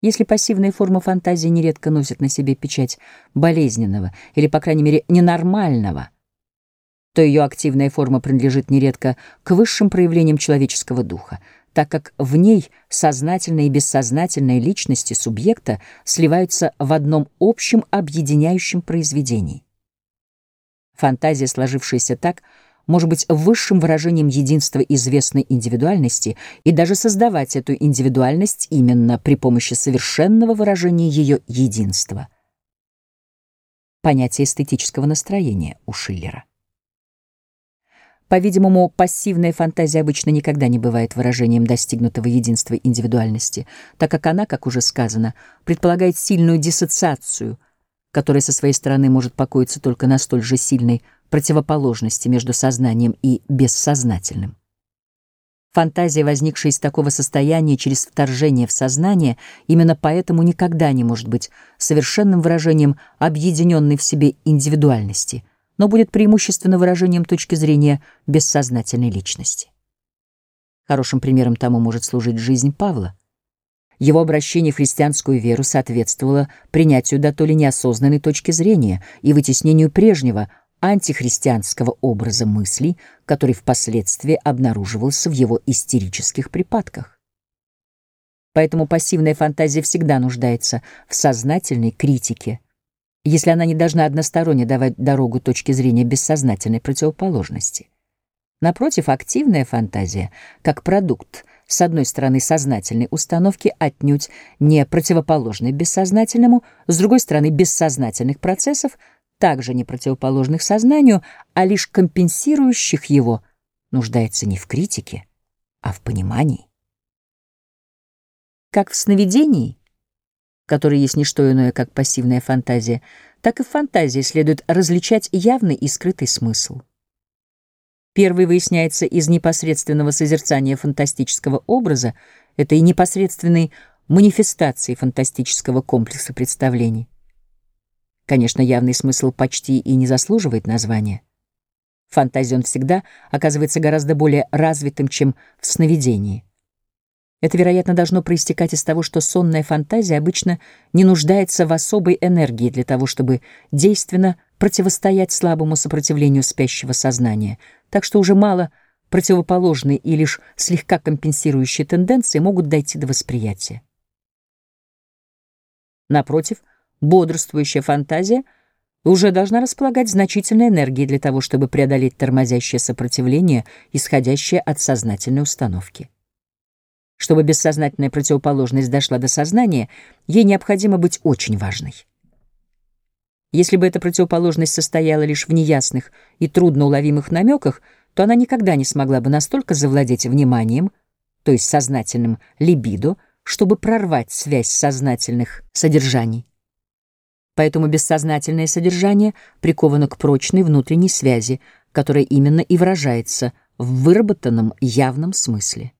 Если пассивная форма фантазии нередко носит на себе печать болезненного или, по крайней мере, ненормального, то ее активная форма принадлежит нередко к высшим проявлениям человеческого духа, так как в ней сознательная и бессознательная личности субъекта сливаются в одном общем объединяющем произведении. Фантазия, сложившаяся так, может быть высшим выражением единства известной индивидуальности и даже создавать эту индивидуальность именно при помощи совершенного выражения ее единства. Понятие эстетического настроения у Шиллера. По-видимому, пассивная фантазия обычно никогда не бывает выражением достигнутого единства индивидуальности, так как она, как уже сказано, предполагает сильную диссоциацию, которая со своей стороны может покоиться только на столь же сильной противоположности между сознанием и бессознательным. Фантазия, возникшая из такого состояния через вторжение в сознание, именно поэтому никогда не может быть совершенным выражением объединенной в себе индивидуальности, но будет преимущественно выражением точки зрения бессознательной личности. Хорошим примером тому может служить жизнь Павла. Его обращение в христианскую веру соответствовало принятию до то ли неосознанной точки зрения и вытеснению прежнего, антихристианского образа мыслей, который впоследствии обнаруживался в его истерических припадках. Поэтому пассивная фантазия всегда нуждается в сознательной критике, если она не должна односторонне давать дорогу точки зрения бессознательной противоположности. Напротив, активная фантазия, как продукт, с одной стороны, сознательной установки отнюдь не противоположной бессознательному, с другой стороны, бессознательных процессов — также не противоположных сознанию, а лишь компенсирующих его, нуждается не в критике, а в понимании. Как в сновидении, которое есть не что иное, как пассивная фантазия, так и в фантазии следует различать явный и скрытый смысл. Первый выясняется из непосредственного созерцания фантастического образа, это и непосредственной манифестации фантастического комплекса представлений. Конечно, явный смысл почти и не заслуживает названия. Он всегда оказывается гораздо более развитым, чем в сновидении. Это, вероятно, должно проистекать из того, что сонная фантазия обычно не нуждается в особой энергии для того, чтобы действенно противостоять слабому сопротивлению спящего сознания, так что уже мало противоположные и лишь слегка компенсирующие тенденции могут дойти до восприятия. Напротив, бодрствующая фантазия уже должна располагать значительной энергией для того, чтобы преодолеть тормозящее сопротивление, исходящее от сознательной установки. Чтобы бессознательная противоположность дошла до сознания, ей необходимо быть очень важной. Если бы эта противоположность состояла лишь в неясных и трудноуловимых намеках, то она никогда не смогла бы настолько завладеть вниманием, то есть сознательным либидо, чтобы прорвать связь сознательных содержаний. Поэтому бессознательное содержание приковано к прочной внутренней связи, которая именно и выражается в выработанном явном смысле.